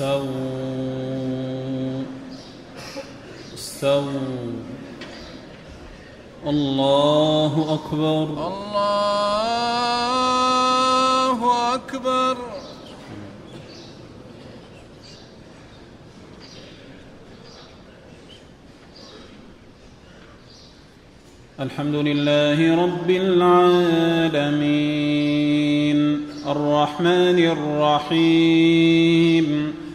استووا. استووا الله أكبر. الله أكبر. الحمد لله رب العالمين. الرحمن الرحيم.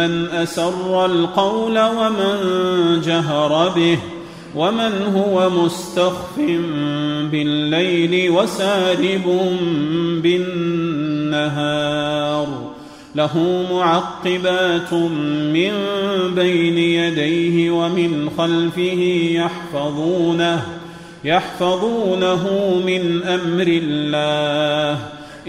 من أسر القول ومن جهر به ومن هو مستخف بالليل وسارب بالنهار. له معقبات من بين يديه ومن خلفه يحفظونه يحفظونه من أمر الله.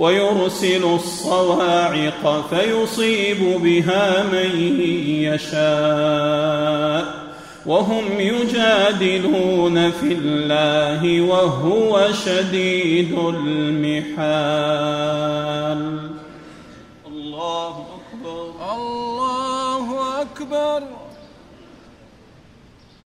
ويرسل الصواعق فيصيب بها من يشاء. وهم يجادلون في الله وهو شديد المحال. الله أكبر. الله أكبر.